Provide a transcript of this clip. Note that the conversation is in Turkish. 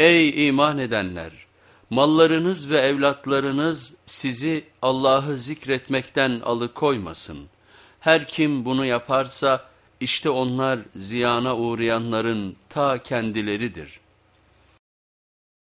Ey iman edenler! Mallarınız ve evlatlarınız sizi Allah'ı zikretmekten alıkoymasın. Her kim bunu yaparsa işte onlar ziyana uğrayanların ta kendileridir.''